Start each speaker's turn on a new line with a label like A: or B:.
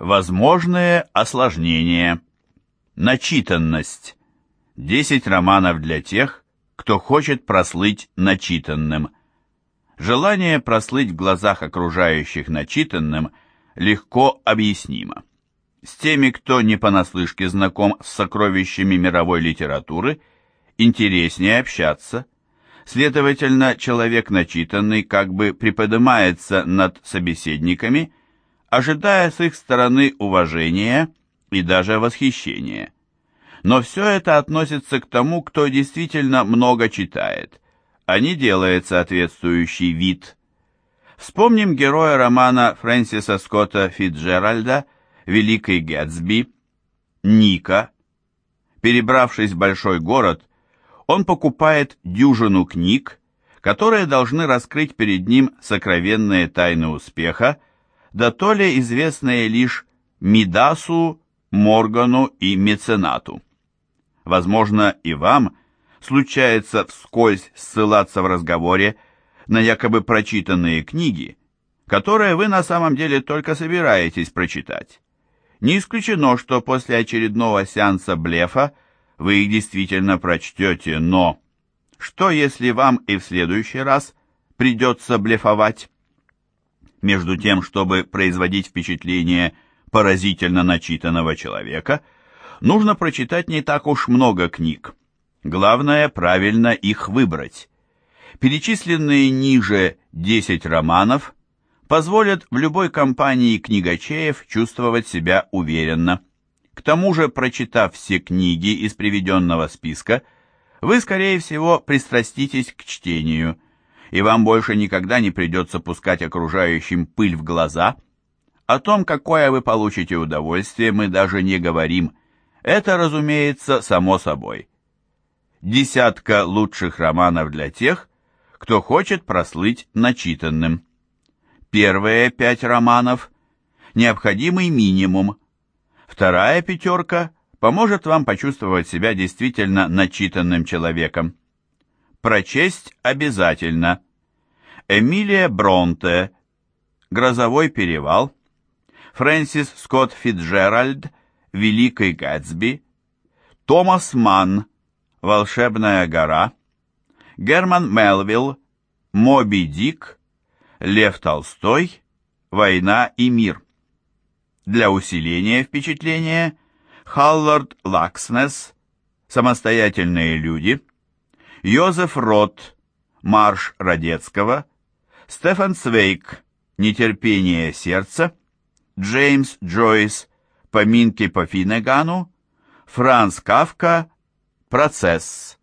A: Возможные осложнения. Начитанность. 10 романов для тех, кто хочет прослыть начитанным. Желание прослыть в глазах окружающих начитанным легко объяснимо. С теми, кто не понаслышке знаком с сокровищами мировой литературы, интереснее общаться. Следовательно, человек начитанный как бы приподнимается над собеседниками, ожидая с их стороны уважения и даже восхищения. Но все это относится к тому, кто действительно много читает, а не делает соответствующий вид. Вспомним героя романа Фрэнсиса Скотта Фитджеральда «Великий Гэтсби», Ника. Перебравшись в большой город, он покупает дюжину книг, которые должны раскрыть перед ним сокровенные тайны успеха, да то ли известные лишь Мидасу, Моргану и Меценату. Возможно, и вам случается вскользь ссылаться в разговоре на якобы прочитанные книги, которые вы на самом деле только собираетесь прочитать. Не исключено, что после очередного сеанса блефа вы их действительно прочтете, но что если вам и в следующий раз придется блефовать? Между тем, чтобы производить впечатление поразительно начитанного человека – нужно прочитать не так уж много книг. Главное, правильно их выбрать. Перечисленные ниже 10 романов позволят в любой компании книгачеев чувствовать себя уверенно. К тому же, прочитав все книги из приведенного списка, вы, скорее всего, пристраститесь к чтению, и вам больше никогда не придется пускать окружающим пыль в глаза. О том, какое вы получите удовольствие, мы даже не говорим – это, разумеется, само собой. Десятка лучших романов для тех, кто хочет прослыть начитанным. Первые пять романов – необходимый минимум. Вторая пятерка поможет вам почувствовать себя действительно начитанным человеком. Прочесть обязательно. Эмилия Бронте, «Грозовой перевал», Фрэнсис Скотт Фитджеральд – Великий Гэтсби, Томас Манн, Волшебная гора, Герман Мелвилл, Моби Дик, Лев Толстой, Война и мир. Для усиления впечатления Халлард Лакснес, Самостоятельные люди, Йозеф Рот, Марш Радецкого, Стефан Свейк, Нетерпение сердца, Джеймс Джойс, Поминки по Финнегану, Франц Кавка, Процесс.